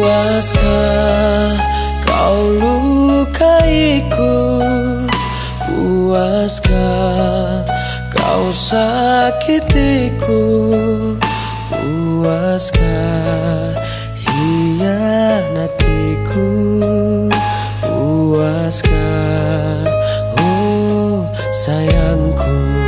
Puaskah kau lukaiku? Puaskah kau sakitiku? Puaskah hianatiku? Puaskah oh sayangku?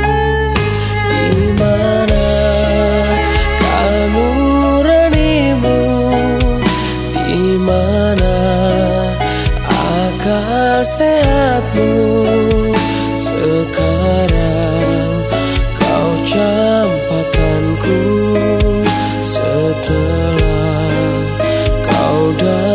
louder